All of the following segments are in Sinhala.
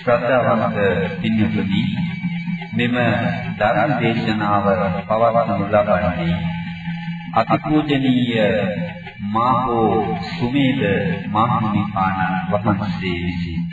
ශ්‍රද්ධාවන්ත පින්වතුනි මෙම ධර්ම දේශනාව පවත්වනු ලබන්නේ අතිපූජනීය මාහෝ සුමේද මහමිපාණන් වහන්සේ විසිනි.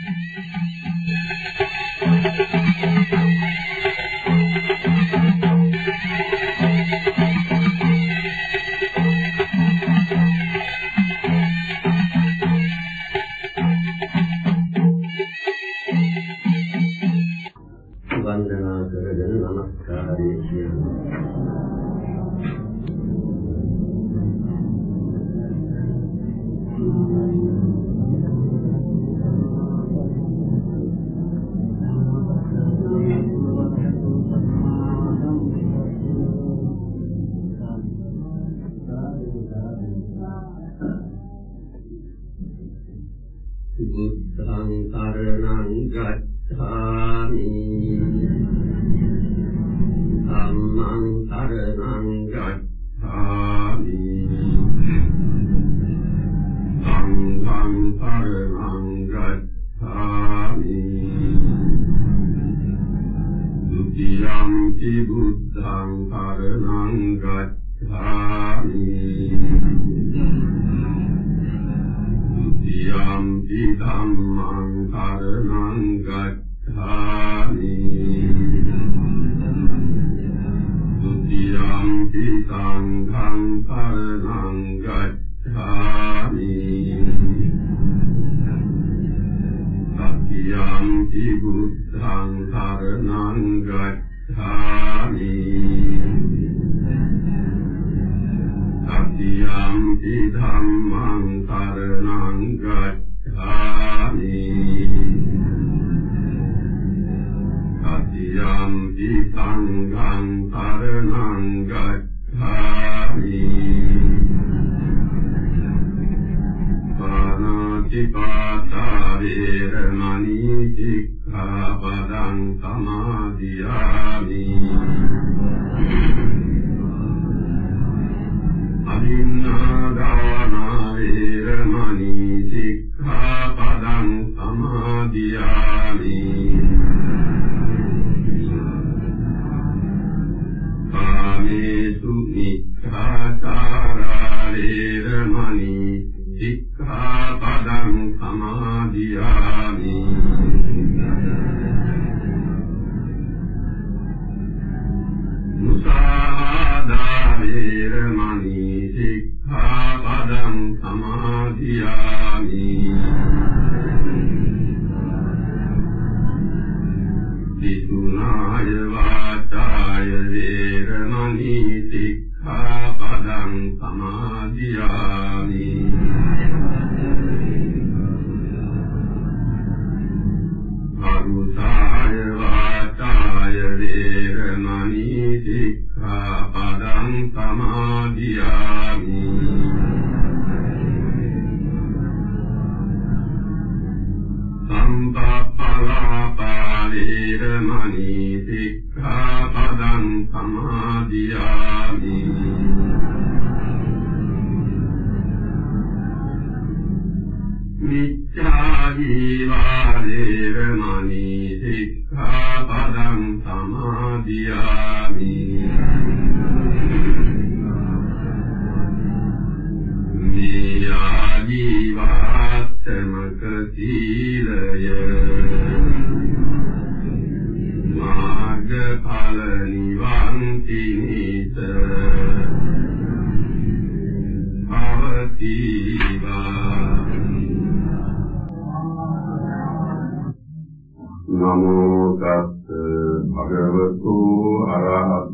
බුද්ධං සරණං ගච්ඡාමි ဒုတိယံ ධම්මං සරණං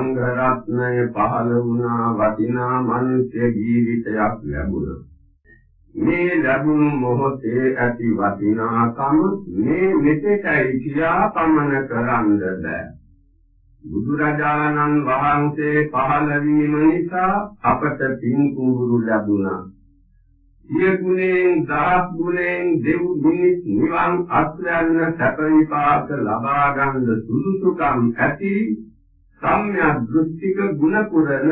සංඝ රත්නය පහළ වුණා වටිනා මනුෂ්‍ය ජීවිතයක් ලැබුණා මේ ලැබුණු මොහොතේ ඇති වටිනාකම මේ මෙතෙකයි කියා පමන කරන්න බෑ බුදුරජාණන් වහන්සේ පහළ වීම නිසා අපට පින් කුඹුරු ලැබුණා. සිය ගුණෙන් දහස් ගුණෙන් දෙව් දුනිත් නිවන් අත්යන්න සැප විපාක ලබා ගන්න සුදුසුකම් ඇති සම්‍යක් දෘෂ්ටික ගුණ පුරන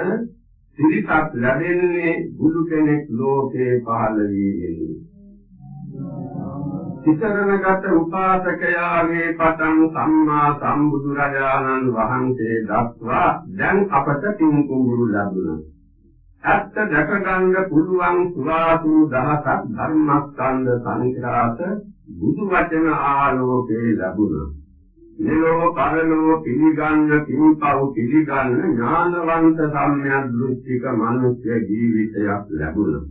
සිරිසත් ලැබෙන්නේ බුදු කෙනෙක් ලෝකේ පහළ වීමෙන්. සිතරනගත උපාසකයාගේ පටන් සම්මා සම්බුදුරජාණන් වහන්සේ දක්වා දැන් අපට පින් කුඹුරු ලැබුණා. ඇත්ත දැක ගන්න පුළුවන් සුවාසු දහසක් ධර්මස්කන්ධ සංඛ්‍යාත බුදු වචන ආලෝකේ ලැබුණා. මෙලෝ පරලෝ පිළිගන්න පින්පව් පිළිගන්න ඥානවන්ත සම්‍යක් දෘෂ්ටික මනුෂ්‍ය ජීවිතයක් ලැබුණා.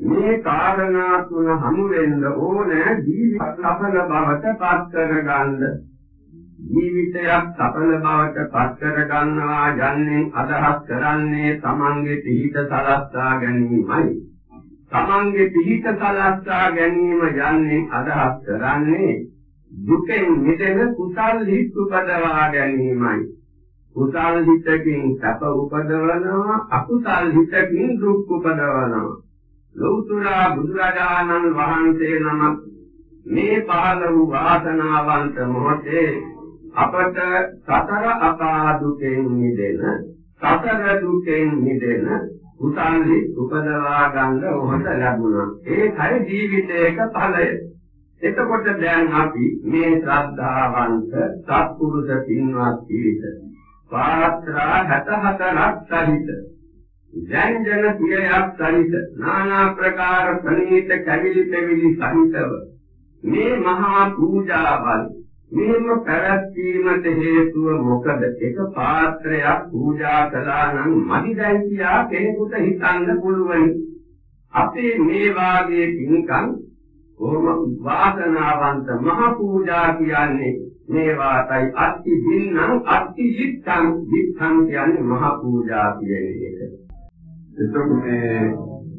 මේ කාරණා තුන හමු වෙන්න ඕනේ ජීවිත සඵල බවට පත් කරගන්න. ජීවිතයක් සඵල බවට පත් කරගන්නවා යන්නේ අදහස් කරන්නේ තමන්ගේ පිහිට සලස්සා ගැනීමයි. තමන්ගේ පිහිට සලස්සා ගැනීම යන්නේ අදහස් කරන්නේ දුකෙන් මිදෙන කුසල් හිත් උපදවා ගැනීමයි. කුසල් හිතකින් සැප උපදවනවා අකුසල් හිතකින් දුක් උපදවනවා. ලෞතුරා බුදුරජාණන් වහන්සේ නමක් මේ පහළ වූ වාසනාවන්ත මොහොතේ අපට සතර අපා දුකෙන් මිදෙන සතර දුකෙන් මිදෙන උසල්ලි උපදවා ගන්න මොහොත ලැබුණා ඒකයි ජීවිතයක ඵලය එතකොට දැන් අපි මේ ශ්‍රද්ධාවන්ත සත්පුරුෂ පින්වත් පිරිස පාත්‍රා 64ක් සහිත ජංජන පියයක් සහිත নানা ප්‍රකාර ප්‍රණීත කැවිලි පෙවිලි සහිතව මේ මහා පූජාවල් මෙහෙම පැවැත්වීමට හේතුව මොකද? එක පාත්‍රයක් පූජා කළා නම් මදි දැන් කියා කෙනෙකුට හිතන්න පුළුවන්. අපේ මේ වාගේ පින්කම් කොහොම වාසනාවන්ත මහ පූජා කියන්නේ මේවාටයි අත්ති දින්නම් අත්ති විත්තං විත්තං කියන්නේ මහ පූජා කියන එක. එතකොට මේ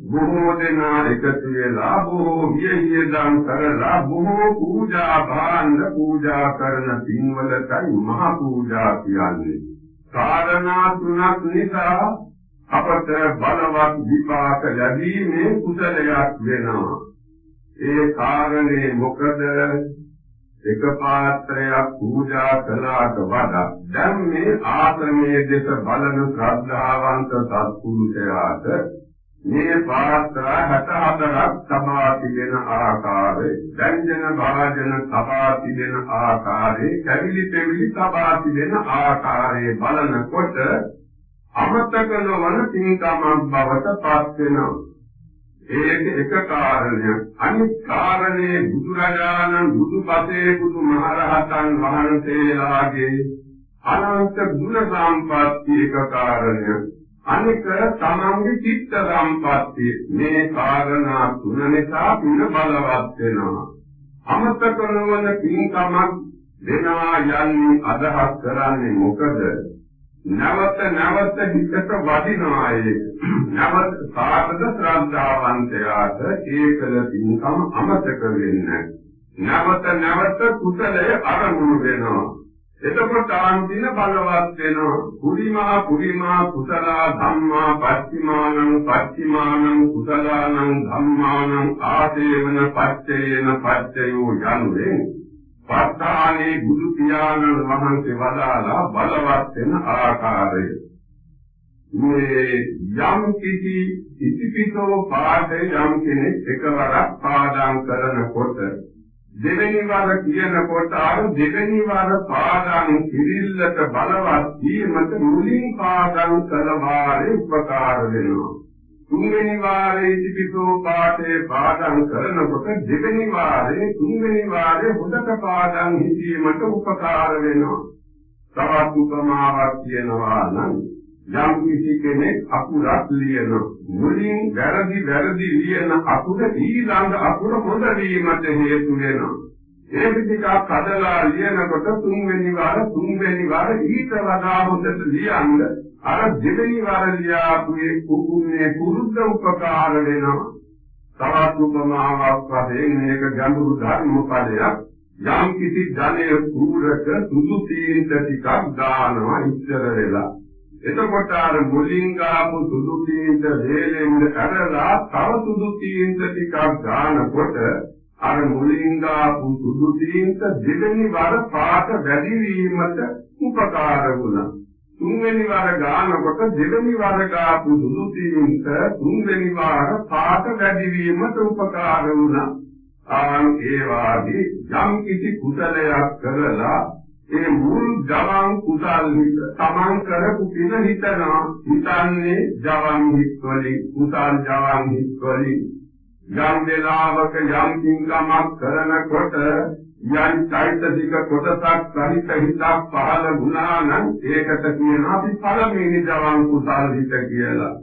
බොහෝ දෙනා එකතු වෙලා බොහෝ වියහියදම් කරලා බොහෝ පූජා භාණ්ඩ පූජා කරන පින්වලටයි මහ පූජා කියන්නේ. කාරණා තුනක් නිසා අපට බලවත් විපාක ලැබීමේ කුසලයක් වෙනවා. ඒ කාරණේ මොකද? එක පාත්‍රයක් පූජා කළාට වඩා දැන් මේ ආශ්‍රමයේ දෙස බලන ශ්‍රද්ධාවන්ත සත්පුරුෂයාට මේ පාත්‍ර 64ක් සමා තිබෙන ආකාරය දැන්ජන භාජන සමා තිබෙන ආකාරය කැවිලි පෙවිලි සමා තිබෙන ආකාරය බලනකොට අමතක නොවන පින්කමක් බවට පත් වෙනවා ඒක එක කාරණයක්. අනිත් කාරණේ බුදුරජාණන් බුදුපසේ බුදුමහරහතන් වහන්සේලාගේ අනන්ත ගුණ සම්පatti එක කාරණයක්. අනික තමන්ගේ චිත්ත සම්පatti මේ කාරණා තුන නිසා පින බලවත් වෙනවා. අමතක නොවන පින්කමක් දෙනවා යන්නේ අදහස් කරන්නේ මොකද? නැවත නැවත හිතට වදිනවා ඒ. නැවත සාධක ශ්‍රද්ධාවන්තයාට ඒකල පින්කම අමතක වෙන්නේ. නැවත නැවත කුසලය අරමුණු වෙනවා. එතකොට ආන්තින බලවත් වෙනවා. කුරිමා කුරිමා කුසලා ධම්මා පච්චිමානං පච්චිමානං කුසලානං ධම්මානං ආදේවන පච්චේන පච්චයෝ යනුවෙන් පස්ථානේ බුදු පියාණන් වහන්සේ වදාලා බලවත් වෙන ආකාරය මේ යම් කිසි ඉතිපිසෝ පාඩේ යම් කෙනෙක් එකවරක් පාඩම් කරනකොට දෙවෙනි වර කියනකොට අර දෙවෙනි වර පාදම් කිරිල්ලට බලවත් වීමට මුලින් පාදම් කළ වාරේ උපකාර වෙනවා. තුන්වෙනි වාරේ ඉතිපිසෝ පාඨේ පාදම් කරනකොට දෙවෙනි වාරේ තුන්වෙනි වාරේ හොදක පාදම් හිතීමට උපකාර වෙනවා. තවත් උපමාවක් කියනවා නම් යම් කිසි කෙනෙක් අකුරක් ලියන මුලින් වැරදි වැරදි ලියන අකුර ඊළඟ අකුර හොඳ වීමට හේතු වෙනවා. ඒ ටිකක් කඩලා ලියනකොට තුන්වෙනි වාර තුන්වෙනි වාර ඊට වඩා හොඳට ලියන්න අර දෙවෙනි වාර ලියාපුයේ කුකුන්නේ පුරුද්ද උපකාර වෙනවා. තවත් උපමාවක් වශයෙන් මේක ගැඹුරු ධර්ම පදයක් යම් කිසි ධනය පූරක සුදු තීන්ත ටිකක් දානවා ඉස්සර වෙලා එතකොට අර මුලින් ගාපු සුදු තීන්ත වේලෙන්ද ඇරලා තව සුදු තීන්ත ටිකක් ගන්නකොට අර මුලින් ගාපු සුදු තීන්ත දෙවෙනි වර පාට වැඩි වීමට උපකාර වුණා. තුන්වෙනි වර ගන්නකොට දෙවෙනි වර ගාපු සුදු තීන්ත තුන්වෙනි වර පාට වැඩි වීමට උපකාර වුණා. ආන් ඒ වාගේ යම් කිසි කුසලයක් කරලා ඒ මුල් ජවන් කුසල් හිත තමන් කරපු පින හිතනවා හිතන්නේ ජවන් හිත් වලින් කුසල් ජවන් හිත් වලින් යම් වෙලාවක යම් කිංකමක් කරනකොට යම් චෛතසික කොටසක් සහිත හිතක් පහළ වුණා නම් ඒකට කියනවා අපි පළවෙනි ජවන් කුසල් හිත කියලා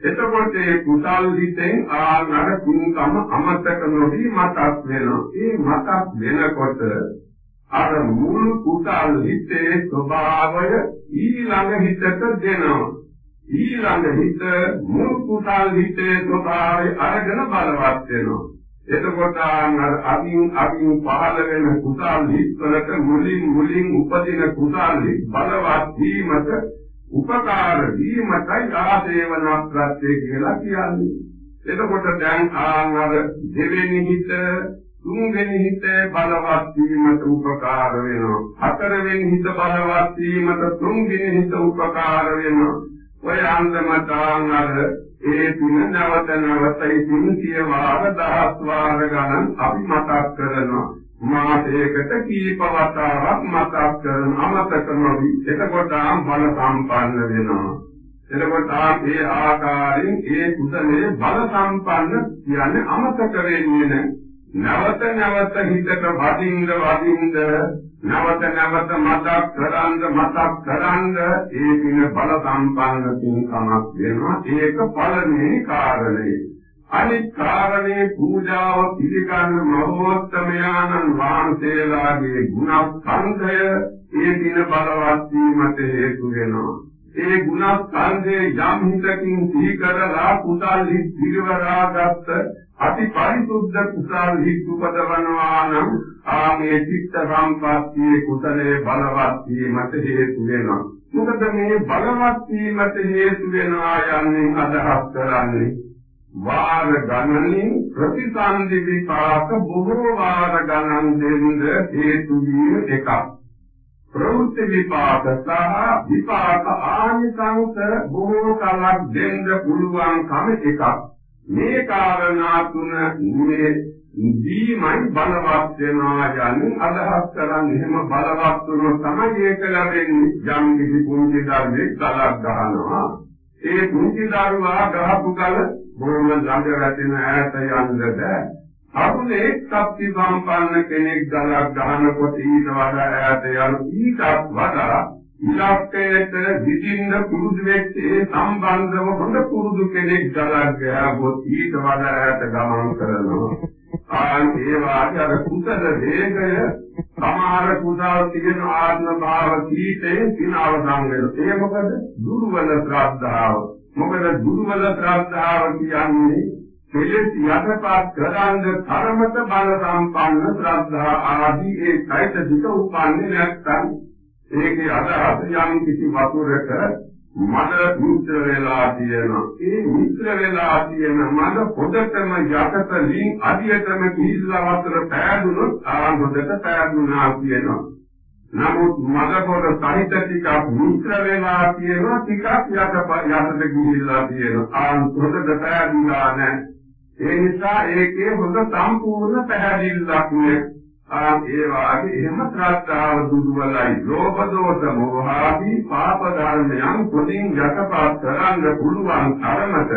එතකොට ඒ කුසල් හිතෙන් ආනර කුංකම අමතක නොවි මතක් වෙනවා. ඒ මතක් වෙනකොට අර මුල් කුසල් හිතේ ස්වභාවය ඊළඟ හිතට දෙනවා. ඊළඟ හිත මුල් කුසල් හිතේ ස්වභාවය අරගෙන බලවත් වෙනවා. එතකොට අර අදින් අදින් පහළ වෙන කුසල් හිත් වලට මුලින් මුලින් උපදින කුසල් හිත් බලවත් වීමට උපකාර වීමටයි ආසේවන ප්‍රත්‍ය කියලා කියන්නේ. එතකොට දැන් ආනර දෙවෙනි හිත තුන්වෙනි හිත බලවත් වීමට උපකාර වෙනවා. හතරවෙනි හිත බලවත් වීමට තුන්වෙනි හිත උපකාර වෙනවා. ඔය අන්දමට ආනර ඒ තුන නැවත නැවත ඉතින් කියවාර දහස් වාර ගණන් අපි මතක් කරනවා. මාසයකට කීප වතාවක් මතක් කරන අමතක නොවි. එතකොට බල සම්පන්න වෙනවා. එතකොට ඒ ආකාරයෙන් ඒ කුසලයේ බල සම්පන්න කියන්නේ අමතක වෙන්නේ නැවත නැවත හිතට වදින්ද වදින්ද නැවත නැවත මතක් කරන්ද මතක් කරන්ද ඒ පින බල සම්පන්න පින්කමක් වෙනවා ඒක පළවෙනි කාරණේ අනිත් කාරණේ පූජාව පිළිගන්න මහෝත්තමයාණන් වහන්සේලාගේ ගුණස්කන්ධය ඒ දින බලවත් වීමට හේතු වෙනවා. ඒ ගුණස්කන්ධයේ යම් හිතකින් සිහි කරලා කුසල් හිත් පිළිවරාගත් අති පරිසුද්ධ කුසල් හිත් උපදවනවා නම් ආමේ චිත්ත සම්පත්තියේ කුසලයේ බලවත් වීමට හේතු වෙනවා. මොකද මේ බලවත් වීමට හේතු වෙනවා යන්නේ අදහස් කරන්නේ වාර ගණනින් ප්‍රතිසන්දි විපාක බොහෝ වාර ගණන් දෙන්න හේතු වීම එකක්. ප්‍රවෘත්ති විපාක සහ විපාක ආනිසංස බොහෝ කලක් දෙන්න පුළුවන් කම එකක්. මේ කාරණා තුන මේ දීමයි බලවත් වෙනවා යන්නේ අදහස් කරන්නේ එහෙම බලවත් වුණොත් තමයි ඒක ලැබෙන්නේ. යම් කිසි පුංචි ධර්මයක් කලක් ගන්නවා ඒ පුංචි දරුවා ගහපු කල බොහොම ළඟ වැටෙන ඈත යන්නද අරුණේ ශක්ති සම්පන්න කෙනෙක් ගලක් ගන්නකොට ඊට වඩා ඈත යන ඊටත් වඩා ඉලක්කයට විදින්න පුරුදු වෙච්ච ඒ සම්බන්ධව හොඳ පුරුදු කෙනෙක් ගලක් ගෑවොත් ඊට වඩා ඈත ගමන් කරනවා. ආන් ඒ වාගේ අර කුසල වේගය සමහර කුසල් තියෙන ආත්ම භාව කීතේ සිනවසම් වෙනවා. ඒ මොකද? දුර්වල ශ්‍රද්ධාව. මොකද දුර්වල ශ්‍රද්ධාව කියන්නේ කෙලෙස් යටපත් කරන්න ධර්මත බල සම්පන්න ශ්‍රද්ධා ආදී ඒ চৈতසික උපන්නේ නැත්නම් ඒකේ අදහස යම් කිසි වතුරක මඩ මිත්‍ර වෙලා තියෙනවා. ඒ මිත්‍ර වෙලා තියෙන මඩ පොදටම යටට ලින් අදියටම කිහිල්ලා වතුර පෑදුනොත් ආ හොදට පෑදුනා කියනවා. නමුත් මගපොඩ සහිත ටිකක් මිත්‍ර වෙලා තියෙනවා ටිකක් යටප යටට ගිහිල්ලා තියෙනවා. ආන් හොඳට පැහැදිලා නැහැ. ඒ නිසා ඒකේ හොඳ සම්පූර්ණ පැහැදිල්ලක් නේ ආ ඒ වාගේ එහෙම ශ්‍රද්ධාව දුර්වලයි. ලෝභ දෝෂ මෝහ ආදී පාප ධර්මයන් පොදින් යටපත් කරන්න පුළුවන් තරමට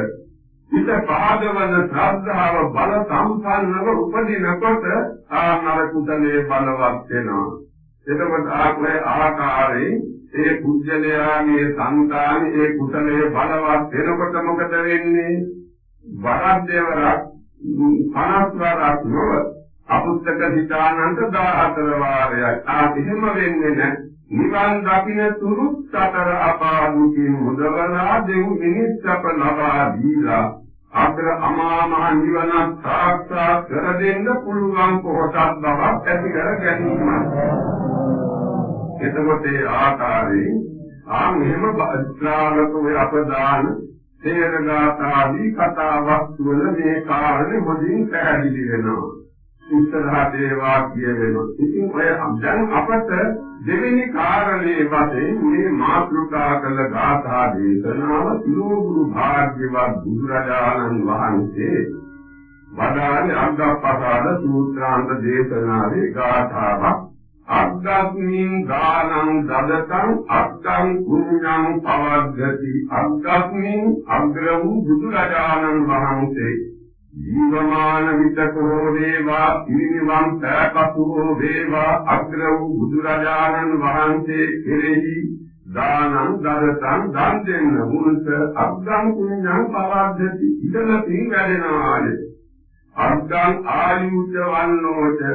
හිත පාදවන ශ්‍රද්ධාව බල සම්පන්නව උපදිනකොට ආනර කුසලයේ බලවත් වෙනවා. එතකොට ආත්මය ආකාරයෙන් ඒ කුජලයාගේ සංකාමී ඒ කුසලයේ බලවත් වෙනකොට මොකද වෙන්නේ? වරද්දේවරක් 50 වරක් නොව අපුත්තක සිතානන්ත 14 වාරයයි. ආ එහෙම වෙන්නේ නැහැ. නිවන් දකින්න තුරු සතර අපාදුකින් මුදවලා දෙව් මිනිස්සප ලබා දීලා අග්‍ර අමා මහ නිවන සාක්ෂාත් කර දෙන්න පුළුවන් කොටස් බවක් ඇති කර ගැනීම. එතකොට ඒ ආකාරයෙන් ආ මෙහෙම ශ්‍රාවක වේ අපදාන තේරගාතාදී කතාවක් වල මේ කාරණේ හොඳින් පැහැදිලි වෙනවා. ඉස්සරහට ඒ වාක්‍ය වෙනවා. ඉතින් ඔය දැන් අපට දෙවෙනි කාරණේ වශයෙන් මේ මාතෘකා කළ ගාථා දේශනාව සිරෝගුරු භාග්‍යවත් බුදුරජාණන් වහන්සේ වදාළේ අග්ගප්පසාද සූත්‍රාන්ත දේශනාවේ ගාථාවක් අග්ගස්මින් දානං දදතං අග්ගං කුඤ්ඤං පවද්දති. අග්ගස්මින් අග්‍ර වූ බුදුරජාණන් වහන්සේ ජීවමාන විතකෝ වේවා පිරිනිවන් පෑපසුෝ වේවා අග්‍ර වූ බුදුරජාණන් වහන්සේ කෙරෙහි දානං දරතං දන් දෙන්න මුල්ත අග්ගං කුඤ්ඤං පවද්දති. ඉතල පින් වැඩෙනවාද අග්ගං ආයුජ වන්නෝච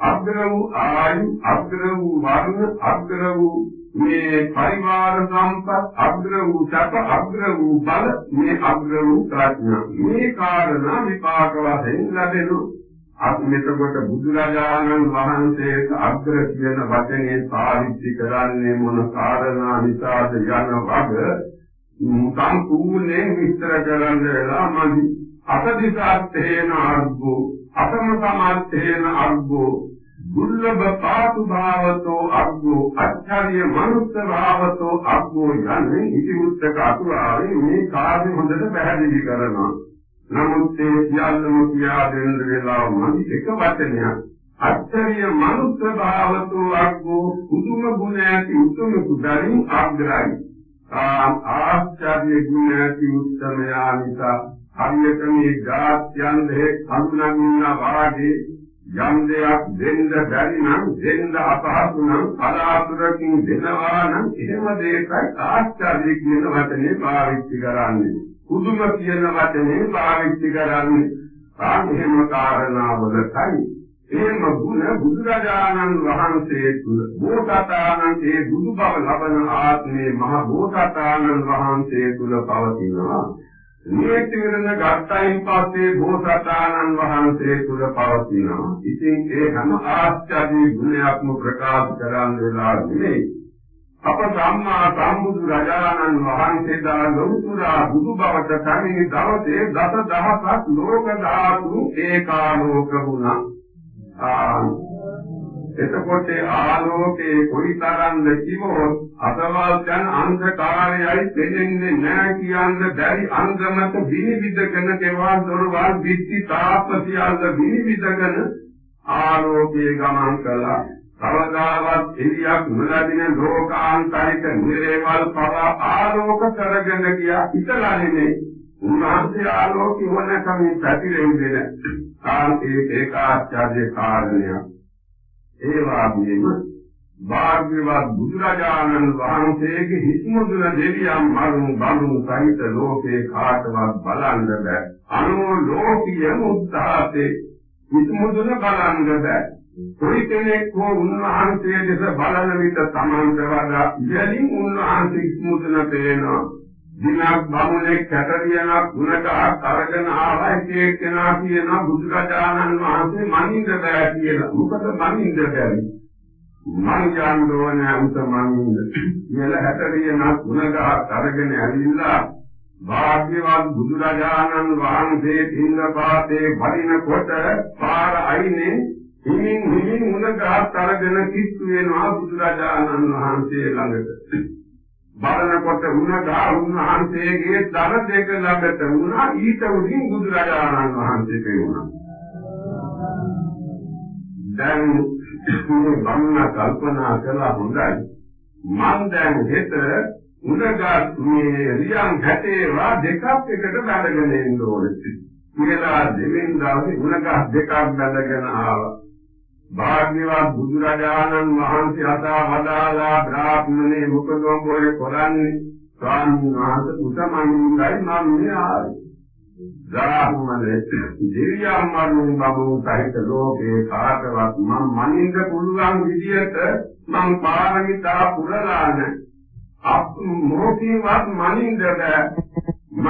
අග්‍ර වූ ආයු අග්‍ර වූ වර්ණ අග්‍ර වූ මේ පරිවාර සම්පත් අග්‍ර වූ සැප අග්‍ර වූ බල මේ අග්‍ර වූ ප්‍රඥා. මේ කාරණා විපාක වශයෙන් ලැබෙනු අත්මිතකොට බුදුරජාණන් වහන්සේ අග්‍ර කියන වචනේ පාවිච්චි කරන්නේ මොන කාරණා නිසාද යන වග සම්පූර්ණයෙන් විස්තර කරන්න වෙලා මදි. අසදිසාත්තේන අර්ගෝ අසම සමාත්තේන අර්ගෝ දුර්ලභ පාතු භාවතෝ අග්ගෝ අච්චාරිය මනුස්ස භාවතෝ අග්ගෝ යන්නේ ඉති උත්තක අතුරාවේ මේ කාර්ය හොඳට පැහැදිලි කරනවා. නමුත් ඒ සියල්ලම කියා දෙන්න වෙලාව මදි එක වචනයක්. අච්චාරිය මනුස්ස භාවතෝ අග්ගෝ උතුම ගුණ ඇති උතුම කුඩරින් අග්‍රයි. ආශ්චර්ය ගුණ ඇති උත්තමයා නිසා හරියට මේ ගාත්‍යන් දෙක හඳුනගන්නා වාගේ යම් දෙයක් දෙන්න බැරි නම් දෙන්න අපහසු නම් කලාතුරකින් දෙනවා නම් එහෙම දෙයකයි ආශ්චර්ය කියන වචනේ පාවිච්චි කරන්නේ. පුදුම කියන වචනේ පාවිච්චි කරන්නේ. ආ එහෙම කාරණාවලයි. එහෙම ගුණ බුදුරජාණන් වහන්සේ තුල බෝසතාණන් ඒ බුදු බව ලබන ආත්මේ මහ බෝසතාණන් වහන්සේ තුල පවතිනවා. නියත වෙන ගත්තයින් පස්සේ බෝසතාණන් වහන්සේ තුල පවතිනවා. ඉතින් ඒ හැම ආශ්චර්ය ගුණයක්ම ප්‍රකාශ කරන්න වෙලා නෙමෙයි. අප සම්මා සම්බුදු රජාණන් වහන්සේ දා ලෝතුරා බුදු බවට කමිනි දවසේ දස දහසක් ලෝක ධාතු ඒකාලෝක වුණා. ආ එතකොට ආලෝකේ කොයිතරම්ද කිව්වොත් අසවල් යන අන්ධකාරයයි පෙනෙන්නේ නැහැ කියන්න බැරි අන්ධමත විනිවිදගෙන කෙවන් දොරවල් දිට්ටි තාප සියල්ල විනිවිදගෙන ආලෝකයේ ගමන් කළා. කවදාවත් එළියක් නොලැබෙන ලෝකාන්තරික නිරේවල් පවා ආලෝක කරගෙන ගියා හිතලා නෙමෙයි. උන්වහන්සේ ආලෝකي වනකම පැතිරෙන්නේ නැහැ. ආන් ඒක ආශ්චර්ය කාරණයක්. ඒ වාගේම භාග්‍යවත් බුදුරජාණන් වහන්සේගේ හිස්මුදුන දෙවියන් මරුන් බලුන් සහිත ලෝකේ කාටවත් බලන්න බෑ. අනෝ ලෝකීය මුත්තාතේ හිස්මුදුන බලන්න බෑ. කොයි කෙනෙක් හෝ උන්වහන්සේ දෙස බලන විට තමන්ට වඩා ඉහළින් උන්වහන්සේ හිස්මුදුන පේනවා. දිනක් බමුණේ කැටරියනක් ගුණට අරගෙන ආවා එක කෙනා කියනවා බුදුරජාණන් වහන්සේ මනින්ද බෑ කියලා. මොකද මනින්ද බැරි? මං යන්න ඕනේ උත මනින්ද. කියලා හැටරියනක් ගුණට අරගෙන ඇවිල්ලා භාග්‍යවත් බුදුරජාණන් වහන්සේ තින්න පාතේ වඩිනකොට පාර අයිනේ හිමින් හිමින් මුණගහත් අරගෙන කිස්සු වෙනවා බුදුරජාණන් වහන්සේ ළඟට. බලනකොට උනගා උන්වහන්සේගේ දර දෙක ළඟට වුණා. ඊට උඩින් බුදුරජාණන් වහන්සේ පෙවුණා. දැන් මේ බමුණ කල්පනා කළා හොඳයි. මං දැන් හෙට උඩගත් මේ රියන් හැටේවා දෙකක් එකට බැඳගෙන ඉන්න ඕනේ. කියලා දෙවෙනි දවසේ උණගත් දෙකක් බැඳගෙන ආවා. භාග්‍යවත් බුදුරජාණන් වහන්සේ අදා වදාලා බ්‍රාහ්මණේ මොකද මොලේ කරන්නේ ස්වාමීන් වහන්සේ උසමනින්දයි මම මේ ආවේ. බ්‍රාහ්මණේ දෙවියන් මරුන් බබු සහිත ලෝකේ කාටවත් මම මනින්න පුළුවන් විදියට මම පාරමිතා පුරලාන අප මොකීවත් මනින්න බෑ.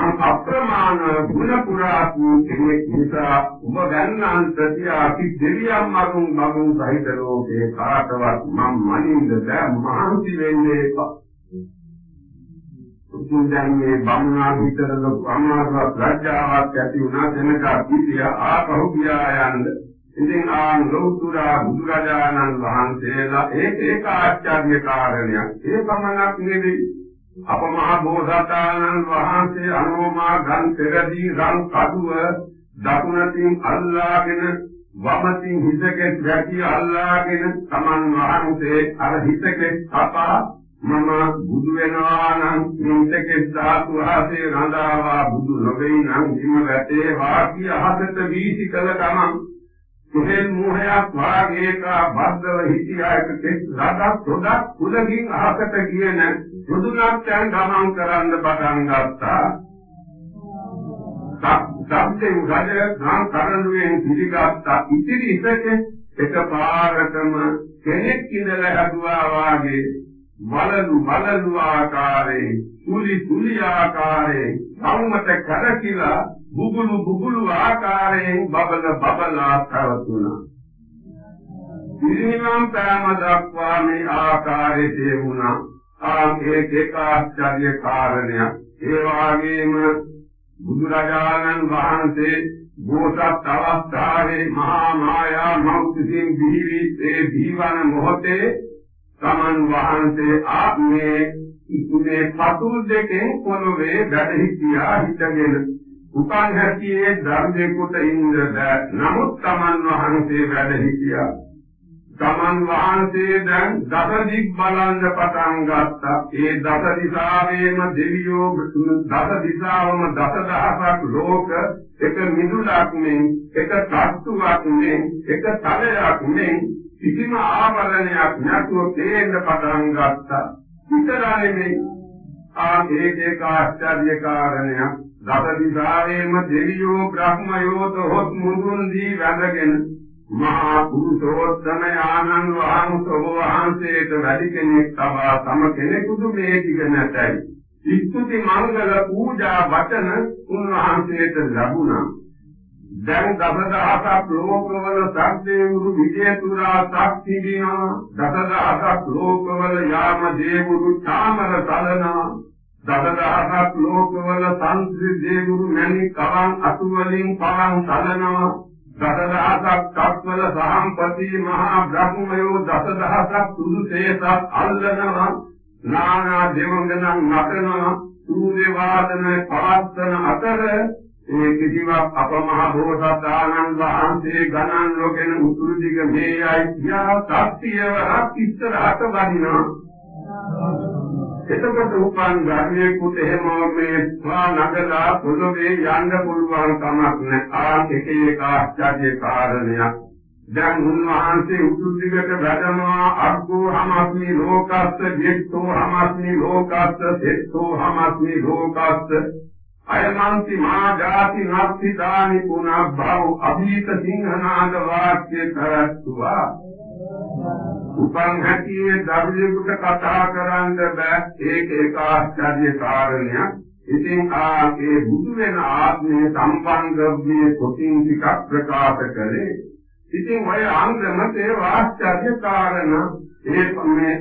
මං අප්‍රමාණ ගුණ පුරාතු කෙනෙක් නිසා ඔබ ගන්නන් ප්‍රතිආපි දෙවියන් මරුන් මරුන් සහිත ලෝකේ කාටවත් මම මනින්ද බෑ. මහන්සි වෙන්නේ උතුම්දන්නේ බමුණා විතර අමාරුවක් ලැජ්ජාවක් ඇති වුණා. දෙනකා පිටිය ආපහු ගියා යන්න. ඉතින් ආ ලෞතුරා බුදුරජාණන් වහන්සේලා ඒක ඒක ආශ්චර්ය කාරණයක්. ඒ පමණක් නෙවෙයි. අප මහ බෝසතාණන් වහන්සේ අනෝමා ගන් පෙරදී රන් කඩුව දකුණතින් අල්ලාගෙන වමතින් හිතකෙත් වැටි අල්ලාගෙන තමන් වහන්සේ අර හිතකෙත් කපා මම බුදු වෙනවා නම් හිතකෙත් ධාතු වාසේ රඳාවා බුදු නොවේ නම් හිම වැටේ වාකිය අහසට වීසි කළ ගමන් කෙහෙල් මොහයක් වාගේක බද්දව හිටියායක කෙස් රදක් සොදක් කුලකින් අහකට කියන සුදුනක් දැන් ගමන් කරන්න පටන් ගත්තා. සබ්දෙන් ගජ ගාම් කරඬුවෙන් පිළිගත්තා. ඉතිරි ඉතක එකපාරටම කෙනෙක් ඉඳලා හදුවා වාගේ වලලු වලලු ආකාරයෙන් කුලි කුලි ආකාරයෙන් සම්මත කරකිලා බුබුලු බුබුලු ආකාරයෙන් බබල බබලා පැවතුණා. පිරිනිවන් පෑම දක්වා මේ ආකාරයේ වුණා. ආගේ ඒක ආශ්චර්ය කාරණයක්. ඒ වගේම බුදුරජාණන් වහන්සේ බෝසත් අවස්ථාවේ මහා මායා මෞතිසින් දීවි ඒ දීවන මොහොතේ තමන් වහන්සේ ආත්මේ ඉක්ුනේ පතුල් දෙකෙන් පොළවේ වැඩ සිටියා හිටගෙන. උපන් හැටියේ ධර්මයකට ඉන්න බෑ. නමුත් තමන් වහන්සේ වැඩ සිටියා තමන් වහන්සේ දැන් දසදික් බලන්න පටන් ගත්තා. ඒ දස දිශාවේම දෙවියෝ දස දිශාවම දසදහසක් ලෝක එක මිදුලක් මෙන් එක තත්තුවක් මෙන් එක තලයක් මෙන් කිසිම ආවරණයක් නැතුව තේන්න පටන් ගත්තා. විතරයි මේ ආ ඒකේ ආශ්චර්ය කාරණයක් දස දිශාවේම දෙවියෝ බ්‍රහ්මයෝ තොත් මුදුන් දී වැඳගෙන මහා පුරුෂෝත්තම ආනන්ද වහන්සේට වැඩි කෙනෙක් තබා තම කෙනෙකුදු මේ ටික නැතයි. ඉස්තුති මංගල පූජා වචන උන්වහන්සේට ලැබුණා. දැන් දසදහසක් ලෝකවල සත්දේවුරු විජේතුරා සක්ති දිනා දසදහසක් ලෝකවල යාම දේවුරු චාමර සලනා දසදහසක් ලෝකවල සංස්කෘති දේවුරු මැණික් කවන් අතුවලින් පවන් සලනවා දසදහසක් කප්වල සහම්පති මහා බ්‍රහ්මයෝ දසදහසක් සුදුසේසක් අල්ලනවා. නානා දෙවංගනං නටනවා. සූර්ය වාදන පවත්තන අතර ඒ කිසිවක් අප මහ බෝසතාණන් වහන්සේ ගණන් ලෝකෙන උතුරු දිග මේයි යා සත්‍යවරක් ඉස්සරහට වදිනවා එතකොට උපන් ධර්මයේකුට එහෙම මේ ස්වා නගලා පොළොවේ යන්න පුළුවන් කමක් නැහැ. ඒක එක ආශ්චර්ය කාරණයක්. දැන් උන්වහන්සේ උතුදිගට වැඩමවා අග්ගෝ හමස්මි ලෝකස්ස ජෙත්තෝ හමස්මි ලෝකස්ස සෙත්තෝ හමස්මි ලෝකස්ස අයමන්ති මා ජාති නස්තිදානි පුනබ්බව අභීත සිංහනාද වාක්‍ය කරත්වා උපන් හැටියේ දරුවෙකුට කතා කරන්න බෑ. ඒක ඒක ආශ්චර්ය කාරණයක්. ඉතින් ආගේ බුදු වෙන ආත්මයේ සම්බන්ධයේ කොටින් ටිකක් ප්‍රකාශ කළේ. ඉතින් ඔය අංගමත ඒ ආශ්චර්ය කාරණ ඒ මේ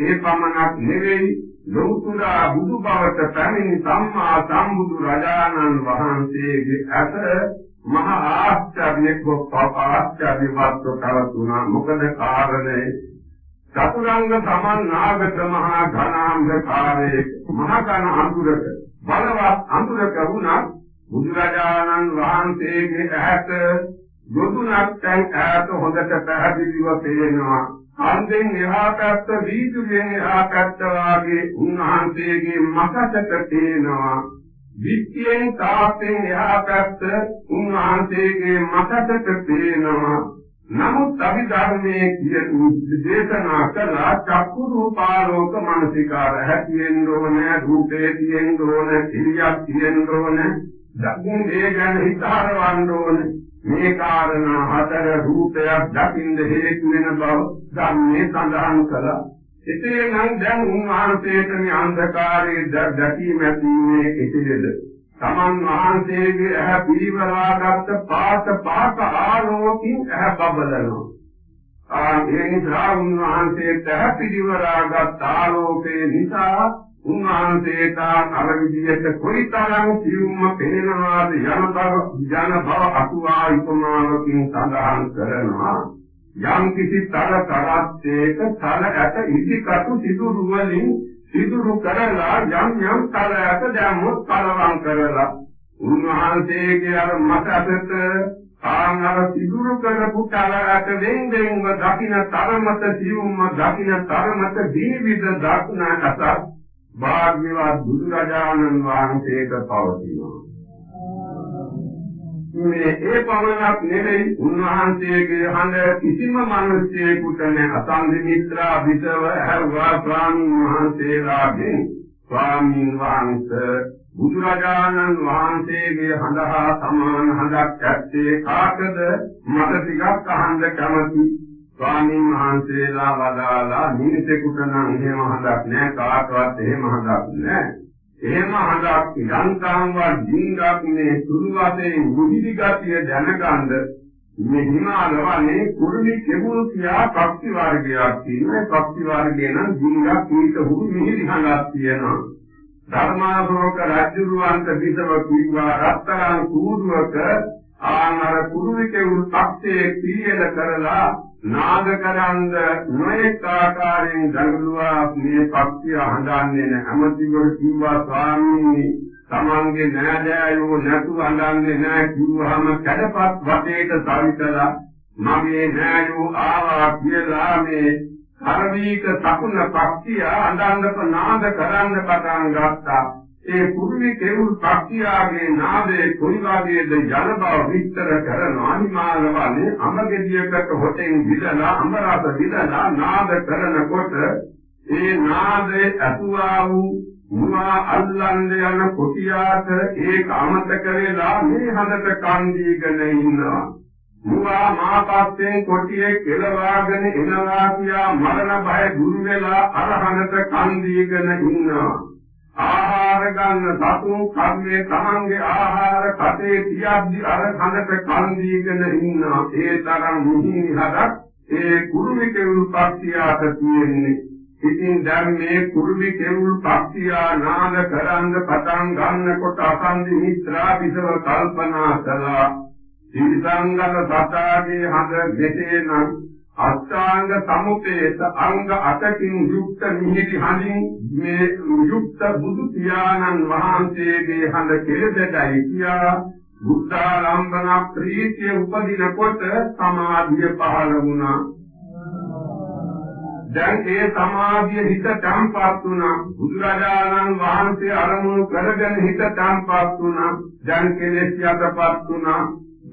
ඒ පමණක් නෙවෙයි ලෝතුරා බුදු බවට පැමිණි සම්මා සම්බුදු රජාණන් වහන්සේගේ අත මහ ආශ්චර්යක ආශ්චර්යවත් කරතුණා මොකද කාරණේ චතුරංග සමන්නාගත මහා ඝනාංගකාරයේ මහා ඝන අඳුරක බලවත් අඳුරක වුණා බුදුරජාණන් වහන්සේගේ ඇහැට යොදුනක් දැන් ඈත හොඳට පැහැදිලිව පේනවා. අන්දෙන් එහා පැත්ත වීදුරුවෙන් එහා පැත්ත වාගේ උන්වහන්සේගේ මකසට පේනවා. විත්තියෙන් තාපෙන් එහා පැත්ත උන්වහන්සේගේ මකසට පේනවා. නමුත් අභිධර්මයේ කියන දේශනා කළා චක්කු රූපාලෝක මානසිකාර හැටියෙන් ඕනේ රූපේ තියෙන්න ඕනේ ඉරියක් තියෙන්න ඕනේ දකින්නේ ගැන හිතාරවන්න ඕනේ මේ කාරණා හතර රූපයක් දකින්න හේතු වෙන බව ධම්මේ සඳහන් කළා එතෙනම් දැන් උන්වහන්සේට මේ අන්ධකාරයේ දැකීම ඇතිවේ කෙසේද තමන් වහන්සේගේ ඇහැ පිරිවරාගත් පාත පාත ආලෝකින් ඇහැ බබලනවා. ආ ඒ නිසා උන්වහන්සේට ඇහැ පිරිවරාගත් ආලෝකේ නිසා උන්වහන්සේට අර විදියට කොයිතරම් සියුම්ම පෙනෙනවාද යන බව ජන බව අතුවා උපමාවකින් සඳහන් කරනවා. යම් කිසි තර කරත්තේක තල ඇට ඉදිකටු සිදුරු වලින් සිදුරු කරලා යම් යම් තලයක දැම්මොත් කලවම් කරලා. උන්වහන්සේගේ අර මතකට ආනර සිදුරු කරපු තලයට වෙන් වෙන්ව දකින්න තරමත සියුම්ම දකින්න තරමත දීවිද දක්නාට භාග්‍යවත් බුදුරජාණන් වහන්සේට පවතිනවා. මේ ඒ පමණක් නෙවෙයි උන්වහන්සේගේ හඬ කිසිම මිනිසෙකුට නැ අසංගි මිත්‍රා විතව හැවවා ස්වාමීන් වහන්සේලාගෙන් ස්වාමීන් වහන්සේ බුදුරජාණන් වහන්සේගේ හඬ හා සමාන හඬක් ඇත්තේ කාටද? මට ටිකක් අහන්න කැමති. ස්වාමීන් වහන්සේලා වදාලා මිනිසෙකුට නම් එහෙම හඬක් නැහැ කාටවත් එහෙම හඬක් නැහැ එහෙම හදක් යන්තාම්වත් ජීංගක් මේ සුළු වශයෙන් මුදිවි ගතිය දැනගන්න මේ හිමාල වනේ කුරුමි කෙබුල් කියා පක්ෂි වර්ගයක් තියෙනවා. ඒ පක්ෂි වර්ගය නම් ජීංගක් ඊට හුරු මිහිරි හඟක් තියෙනවා. ධර්මාශෝක රජුරුවන්ට විසව කිව්වා රත්තරන් කූඩුවක ආනර කුරුමි කෙබුල් පක්ෂයේ පිළියෙල කරලා නාද කරන්ද නොඑක ආකාරයෙන් දඟලුවා මේ පක්ෂිය හඳන්නේ නැහැ. අමතිවරු කිව්වා ස්වාමීනි තමන්ගේ නෑදෑයෝ නැතු හඳන්නේ නැහැ කිව්වහම කඩපත් වටේට සවිතලා මගේ නෑයෝ ආවා කියලා මේ කරවීක සකුණ පක්ෂිය හඳන්න නාද කරන්න පටන් ගත්තා. ඒ කුරුමි කෙවුල් පක්ෂියාගේ නාදයේ කොයි වගේද යන බව විස්තර කරන අනිමානවනේ අමගෙඩියකට හොටෙන් විදලා අමරාත විදලා නාද කරනකොට ඒ නාදයේ අතුවා වූ මුවා අල්ලන්නේ යන කොටියාට ඒක අමතක වෙලා මේ හදට කන් දීගෙන ඉන්නවා. මුවා මාපස්සෙන් කොටියේ කෙලවාගෙන එනවා කියා මරණ බය දුරු වෙලා අරහනට කන් දීගෙන ඉන්නවා. ආහාර ගන්න සතුන් කර්මයේ තමන්ගේ ආහාර කටේ තියද්දි අර කනට කන් දීගෙන ඉන්නා. ඒ තරම් මුහිනි හදක් ඒ කුරුමි කෙවුල් පක්ෂියාට තියෙන්නේ. ඉතින් දැන් මේ කුරුමි කෙවුල් පක්ෂියා නාද කරන්ද පටන් ගන්නකොට අසන්දි මිත්‍රා විසව කල්පනා කළා. ඉරිසංගල සතාගේ හඳ දෙතේනම් අෂ්ටාංග සමුපේත අංග අටකින් යුක්ත මිහිරි හඳින් මේ යුක්ත බුදු පියාණන් වහන්සේගේ හඳ කෙලෙදයි කියා බුද්ධාලම්බන ප්‍රීතිය උපදිනකොට සමාධිය පහළ වුණා. දැන් ඒ සමාධිය හිත තම්පත් වුණා. බුදුරජාණන් වහන්සේ අරමුණු කරගෙන හිත තම්පත් වුණා. දැන් කෙලෙස් යටපත් වුණා.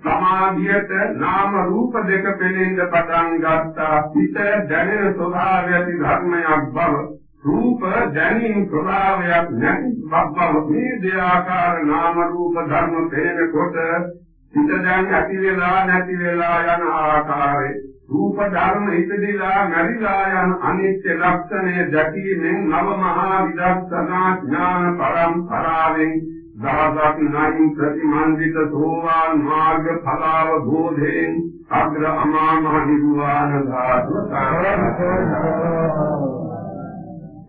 සමාධියට නාම රූප දෙක පෙනෙන්න පටන් ගත්තා. හිත දැනෙන ස්වභාවය ඇති ධර්මයක් බව රූප දැනීම ස්වභාවයක් නැති බව මේ දෙආකාර නාම රූප ධර්ම පෙනෙනකොට හිත දැන් ඇති වෙලා නැති වෙලා යන ආකාරය රූප ධර්ම ඉදිරිලා නැරිලා යන අනිත්‍ය ලක්ෂණය දැකීමෙන් නව මහා විදර්ශනා ඥාන පරම්පරාවෙන් දහසක් නයින් ප්‍රතිමන්දිත සෝවාන් මාර්ග ඵලාව බෝධෙන් අග්‍ර අමා මහ නිර්වාණ ධාතුව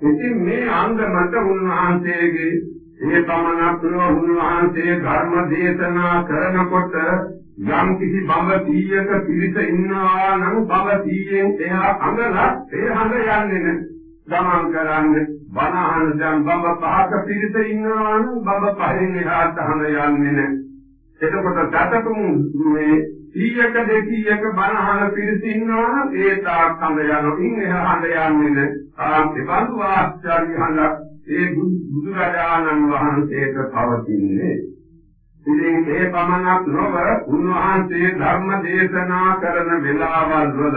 ඉතින් මේ අංගමත උන්වහන්සේගේ ඒ පමණක් උන්වහන්සේ ධර්ම දේශනා කරනකොට යම් කිසි බඹ 100ක පිරිස ඉන්නවා නම් බඹ 100න් එහා අඟලක් ඒ හඳ යන්නේ නැහැ. ගමන් කරන්නේ බණහන දැන් බඹ පහක පිරිස ඉන්නවා නම් බඹ පහෙන් එහාට හඳ යන්නේ නැහැ. එතකොට දතකමු මේ 100ක 200ක බණහන පිරිස ඉන්නවා ඒ තාක් හඳ යනවා. ඉන්නේ හඳ යන්නේ නැහැ. ආන්ති බඳු ආශ්චර්ය හඳ ඒ බුදුරජාණන් වහන්සේට පවතින්නේ. ඉතින් ඒ පමණක් නොව උන්වහන්සේ ධර්ම දේශනා කරන වෙලාවල් වල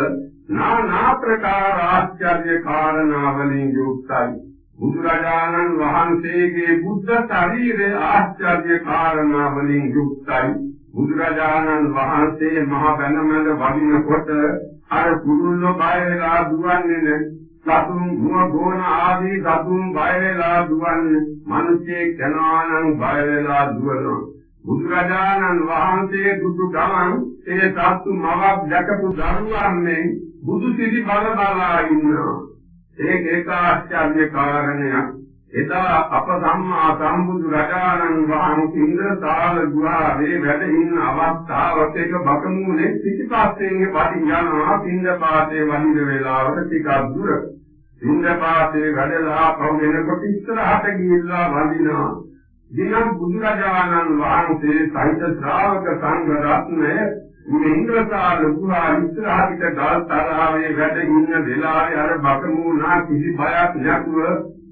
নানা ප්‍රකාර ආශ්චර්ය කාරණා වලින් යුක්තයි. බුදුරජාණන් වහන්සේගේ බුද්ධ ශරීරයේ ආශ්චර්ය කාරණා වලින් යුක්තයි. බුදුරජාණන් වහන්සේ මහ බැනමැද වඩිනකොට අර කුරුල්ලෝ බයලා දුවන්නේ සතුන් මුව ගෝන ආදී සතුන් බයලා දුවන්නේ මිනිස්සේ කනවානම් බයලා දුවනවා බුදුරජාණන් වහන්සේ දුටු ගමන් ඒ සත්තු මවක් දැකපු දරුවන්නේ බුදු සිරි බල බලා ඉන්නවා. ඒක ඒක ආශ්චර්ය කාරණයක්. එදා අප සම්මා සම්බුදු රජාණන් වහන්සේ ඉන්ද්‍රසාල ගුහාවේ වැඩ ඉන්න අවස්ථාවක එක බකමූලේ පිටිපස්සෙන් වටින් යනවා පින්දපාතේ වහින වේලාවට ටිකක් දුර. පින්දපාතේ වැඩලා පවුනකොට ඉස්සරහට ගිහිල්ලා වඳිනවා. දිනම් බුදුරජාණන් වහන්සේ සහිත ශ්‍රාවක සංඝ රත්නය මේ ඉන්ද්‍රසාල ගුහා ඉස්සරහට ගල් තරාවේ වැඩ ඉන්න වෙලාවේ අර බකමූනා කිසි බයක් නැතුව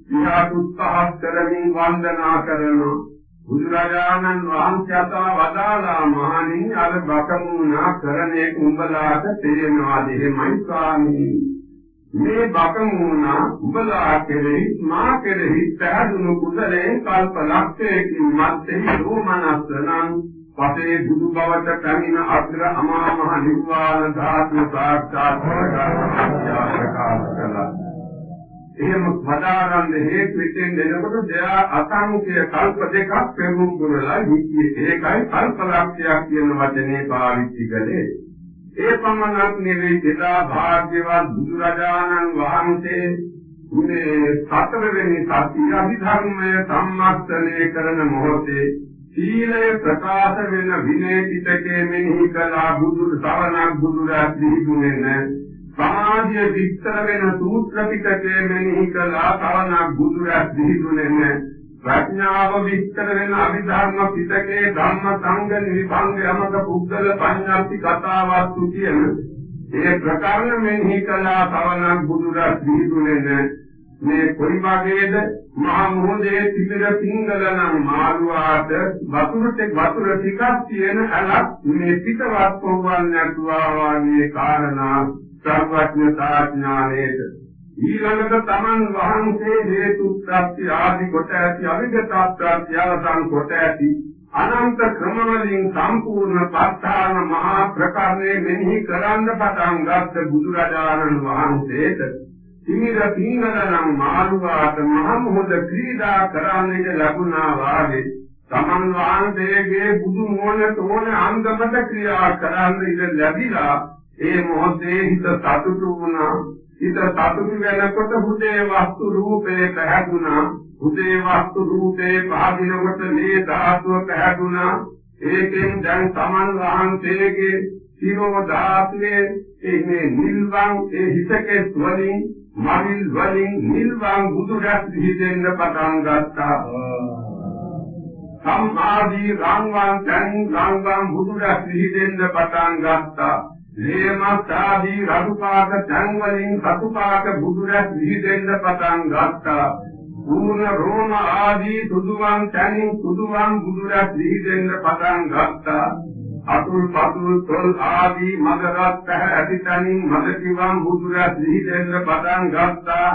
විහාර උත්සාහ කරමින් වන්දනා කරන. බුදුරජාණන් වහන්සේ අතා වදාලා මහණින් අර බකමුණා කරන්නේ උඹලාට තේරෙනවා දෙහෙමයි ස්වාමී මේ බකමුණා උඹලා කෙරෙහි මා කෙරෙහි පැහැදුණු කුසලයෙන් කල්ප ලක්ෂයකින් මැත්තේ රෝමනස්සනං පසේ බුදු බවට පැමිණ අග්‍ර අමා මහ නිර්වාණ ධාතු සාක්ෂාත් කරගන්නා. කලා එහෙම පදාරන්න හේතු වෙච්චෙන් දෙනකොට දෙයා අසංඛ්‍ය කල්ප දෙකක් පෙරුම් පුරලා හිටියේ. ඒකයි කල්ප ලක්ෂයක් කියන වචනේ පාවිච්චි කළේ. ඒ පමණක් නෙවෙයි එදා භාග්‍යවත් බුදුරජාණන් වහන්සේ මේ සතරවෙනි සත්‍ය අධිධර්මය සම්මස්තනය කරන මොහොතේ සීලය ප්‍රකාශ වෙන විනය පිටකයේ මෙහි කළා බුදු සවණක් බුදුරජාණන් දිහුනේ නැහැ සමාධිය විස්තර වෙන සූත්‍ර පිටකයේ මෙහි කළා තවනක් බුදුරැස් දිහිදුනේ ප්‍රඥාව විස්තර වෙන අභිධර්ම පිටකේ ධම්ම සංග නිවිභංග යමක පුද්ගල පඤ්ඤාප්ති කතාවස්තු කියන ඒ ප්‍රකරණ මෙහි කළා තවනක් බුදුරැස් දිහිදුනේ මේ කොයි වගේද මහා මොහොතේ තිබෙන පිංගල නම් මාළුවාට වතුරට වතුර ටිකක් තියෙන අලක් මේ පිටවත් පොවන්නේ නැතුවා වාගේ කාරණා සර්වඥතා ඥානයේද? ඊළඟට තමන් වහන්සේ හේතු ප්‍රත්‍ය ආදි කොට ඇති අවිගත ප්‍රත්‍ය අවසන් කොට ඇති අනන්ත ක්‍රමවලින් සම්පූර්ණ පස්ථාන මහා ප්‍රකරණය මෙහි කරන්න පටන් ගත්ත බුදුරජාණන් වහන්සේට තිමිර පිංගලනම් මාළුවාට මහ මොහොත ක්‍රීඩා කරන්නට ලැබුණා වාගේ තමන් වහන්සේගේ බුදු මොහොත ඕන අංගමත ක්‍රියා කරන්න ඉඩ ලැබිලා ඒ මොහොතේ හිත සතුටු වුණා. හිත සතුටු වෙනකොට හුදේ වස්තු රූපේ පැහැදුනා. හුදේ වස්තු රූපේ පහදිනකොට මේ ධාතුව පැහැදුනා. ඒකෙන් දැන් සමන් වහන්සේගේ සිරෝ ධාතුවේ මේ නිල්වන් ඒ හිතකේ වලින් මනිල් වලින් නිල්වන් බුදුරස් හිතෙන්න පටන් ගත්තා. සම්මාදී රාංවන් තන් රාංවන් බුදුරස් හිතෙන්න පටන් ගත්තා. හේමස්තාදී රතුපාක තන් වලින් රතුපාක බුදුරස් විහිදෙන්න පටන් ගත්තා. පූර්ණ රෝම ආදී සුදුවන් තනින් සුදුවන් බුදුරස් විහිදෙන්න පටන් ගත්තා. අතුල් පතුල් තොල් ආදී මගරත් පැහැ ඇති තනින් මගතිවන් බුදුරස් විහිදෙන්න පටන් ගත්තා.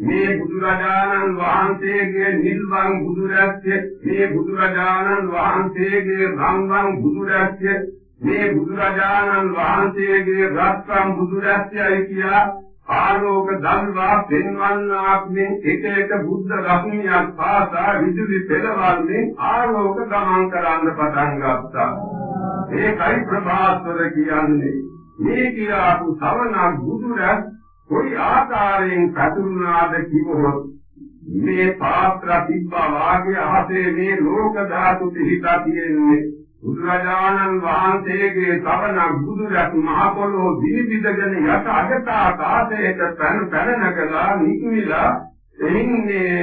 මේ බුදුරජාණන් වහන්සේගේ නිල්වන් බුදුරස්ය මේ බුදුරජාණන් වහන්සේගේ රංවන් බුදුරස්ය මේ බුදුරජාණන් වහන්සේගේ රත්නම් බුදුරැස්යයි කියා ආලෝක දල්වා පෙන්වන්නාක් මේ එක එක බුද්ධ රශ්මියක් පාසා විදුලි පෙළවන්නේ ආලෝක ගමන් කරන්න පටන් ගත්තා. ඒකයි ප්‍රභාස්වර කියන්නේ. මේ කියාපු සවන බුදුරැස් කොයි ආකාරයෙන් පැතුරුනාද කිව්වොත් මේ පාත්‍ර තිබ්බා වාගේ අහසේ මේ ලෝක ධාතු පිහිටා තියෙන්නේ බුදුරජාණන් වහන්සේගේ සවන බුදුරත් මහ පොළොව දිනිබිදගෙන යට අගට ආකාශයට පැන පැන නැගලා නික්මිලා එන්නේ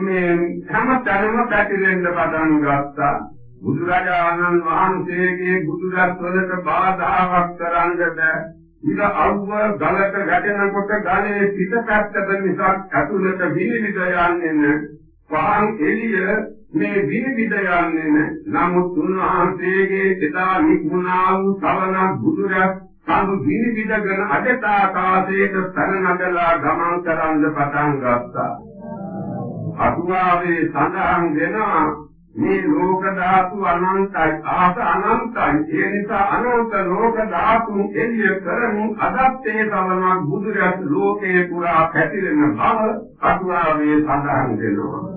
මේ හැම තැනම පැතිරෙන්න පටන් ගත්තා බුදුරජාණන් වහන්සේගේ බුදුරත් වලට බාධාවක් කරන්න බෑ. ඉත අවුව ගලක ගැටෙනකොට ගලේ පිටපැත්තට මිසක් ඇතුළට විනිවිද යන්නේ නැහැ. පහන් එළිය මේ විනිවිද යන්නේ නැහැ. නමුත් උන්වහන්සේගේ එදා නිකුණා වූ සවන බුදුරත් සම්බු විනිවිදගෙන අදට ආකාශයට සරණගලා ගමන් කරන්න පටන් ගත්තා. අතුවාවේ සඳහන් වෙනවා මේ ලෝක ධාතු අනන්තයි. ආස අනන්තයි. ඒ නිසා අනන්ත ලෝක ධාතු එළිය කරමින් අදත්තේ තමනක් බුදුරජාත් ලෝකේ පුරා පැතිරෙන බව අතුවාවේ සඳහන් වෙනවා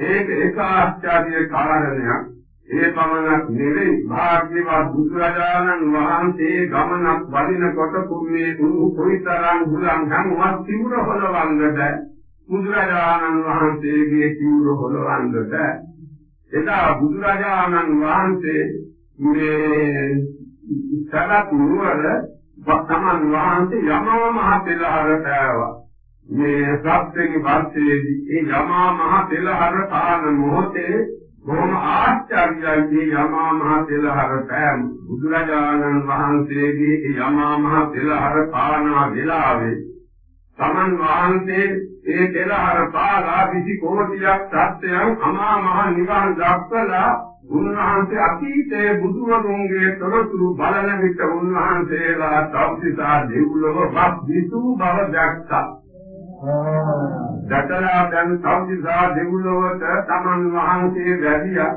ඒක එක ආශ්චර්ය කාරණයක්. ඒ පමණක් නෙවෙයි. භාග්‍යවත් බුදුරජාණන් වහන්සේ ගමනක් වදිනකොට කුමේ උණු කොයිතරම් බුලන් හැමවත් තිබුණ හොලවන්නද? බුදුරජාණන් වහන්සේගේ සිවුර හොලවන්නට. එදා බුදුරජාණන් වහන්සේ මේ සරත් නුවර වත්තමන් වහන්සේ යමා මහ පෙළහරට ආවා. මේ සත්‍යයේ වාසයේදී ඒ යමා මහ පෙළහර පාන මොහොතේ බොහොම ආශ්චර්යයි යමා මහ පෙළහර පෑම බුදුරජාණන් වහන්සේගේ යමා මහ පෙළහර පාන වෙලාවේ තමන් වහන්සේ ඒ පෙරහර පාලා විසි කෝටියක් සත්‍යයන් අමා මහ නිවන් දක්වලා උන්වහන්සේ අතීතයේ බුදුවරුන්ගේ තොරතුරු බලන විට උන්වහන්සේලා තව්තිසා දෙව්ලොව වත් විසු බව දැක්කා. දතලා දැන් තව්තිසා දෙව්ලොවට තමන් වහන්සේ වැඩියා.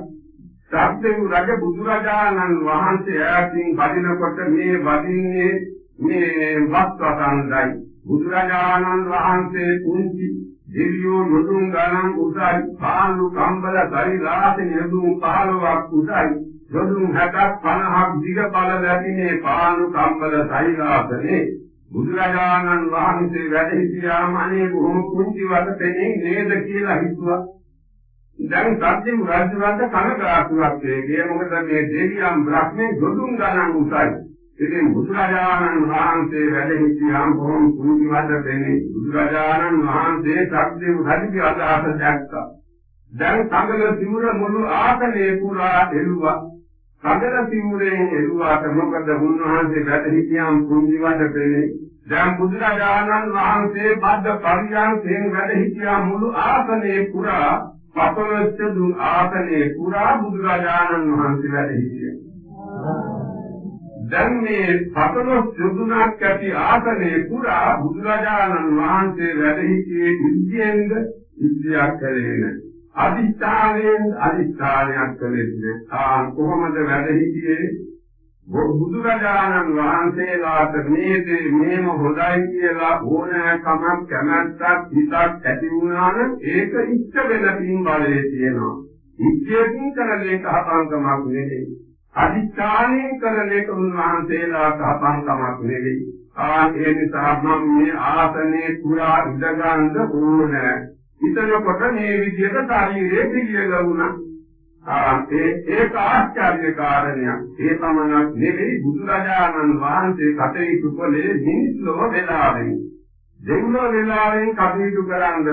සත්‍යු රජ බුදුරජාණන් වහන්සේ ඈතින් වදිනකොට මේ වදින්නේ මේ වස්වසන්දයි බුදුරජාණන් වහන්සේ කුංචි දෙවියෝ නුදුන් ගණන් උසයි පාළු කම්බල ශරීරාත නිදුන් 15ක් උසයි යොදුන් 60ක් 50ක් දිග බල ලැබිනේ පාළු කම්බල ශරීරාතනේ බුදුරජාණන් වහන්සේ වැඩ සිටියාම අනේ බොහොම කුංචි වදතේ නේද කියලා හිතුවා. දැන් සත්‍යම රාජ්‍යවන්ත කනගාටුවක් ඒකේ මොකද මේ දෙවියන් බ්‍රහ්මේ යොදුන් ගණන් උසයි. ඉතින් බුදුරජාණන් වහන්සේ වැඩ සිටියාම බොහොම කුණුවද දෙන්නේ බුදුරජාණන් වහන්සේ සත්‍ය උදවිගේ අදහස දැක්කා. දැන් සංගල සිවුර මුළු ආසනේ පුරා එළුවා. සංගල සිවුරෙන් එළුවාට මොකද උන්වහන්සේ වැඩ සිටියාම කුණුවද දෙන්නේ දැන් බුදුරජාණන් වහන්සේ බද්ද පරියන්යෙන් වැඩ සිටියා මුළු ආසනේ පුරා පතොලස්ස දුන් ආසනේ පුරා බුදුරජාණන් වහන්සේ වැඩ සිටියා. දැන් මේ පතනොස් යොදුනක් ඇති ආසනයේ පුරා බුදුරජාණන් වහන්සේ වැඩ සිටියේ ඉන්දියෙන්ද? ඉන්දියක් කලේන අදිස්ථානයෙන් අදිස්ථානයක් කලේ ආ කොහොමද වැඩ සිටියේ බුදුරජාණන් වහන්සේලාට මේ දේ මේම හොඳයි කියලා ඕනෑකමක් කැමැත්තක් හිතක් ඇති වුණා නම් ඒක ඉච්ඡ වෙන පින් බලයේ තියෙනවා. ඉච්ඡයෙන් කරන එක හපංකමක් නෙවෙයි. අදිස්ථානයෙන් කරන එක උන්වහන්සේලා කපංකමක් නෙවෙයි. ආ ඒ නිසා මම මේ ආසනේ පුරා ඉඳගන්න ඕන. හිතනකොට මේ විදිහට ශරීරයේ පිළියෙල වුණා. ආ ඒ ඒක ආශ්චර්ය කාරණයක්. ඒ පමණක් නෙවෙයි බුදුරජාණන් වහන්සේ කටයුතු කළේ මිනිස්ලොව වෙලාවෙන්. දෙව්ලොව වෙලාවෙන් කටයුතු කරන්නද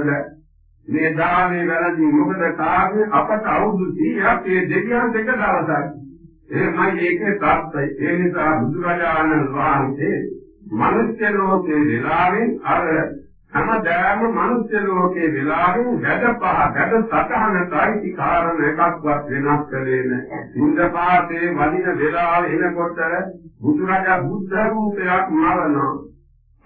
මේ දානේ වැරදි මොකද කාගේ අපට අවුරුදු 100ක් ඒ දෙවියන් දෙක දවසක් එහෙමයි ඒකේ තාත්තයි ඒ නිසා බුදුරජාණන් වහන්සේ මනුෂ්‍ය ලෝකේ වෙලාවෙන් අර හැමදාම මනුෂ්‍ය ලෝකේ වෙලාවෙන් වැඩ පහ වැඩ සතහන කායිති කාරණ එකක්වත් වෙනස් කළේ නැහැ. ඉන්දපාතේ වදින වෙලාව එනකොට බුදුරජා බුද්ධ රූපයක් මරනවා.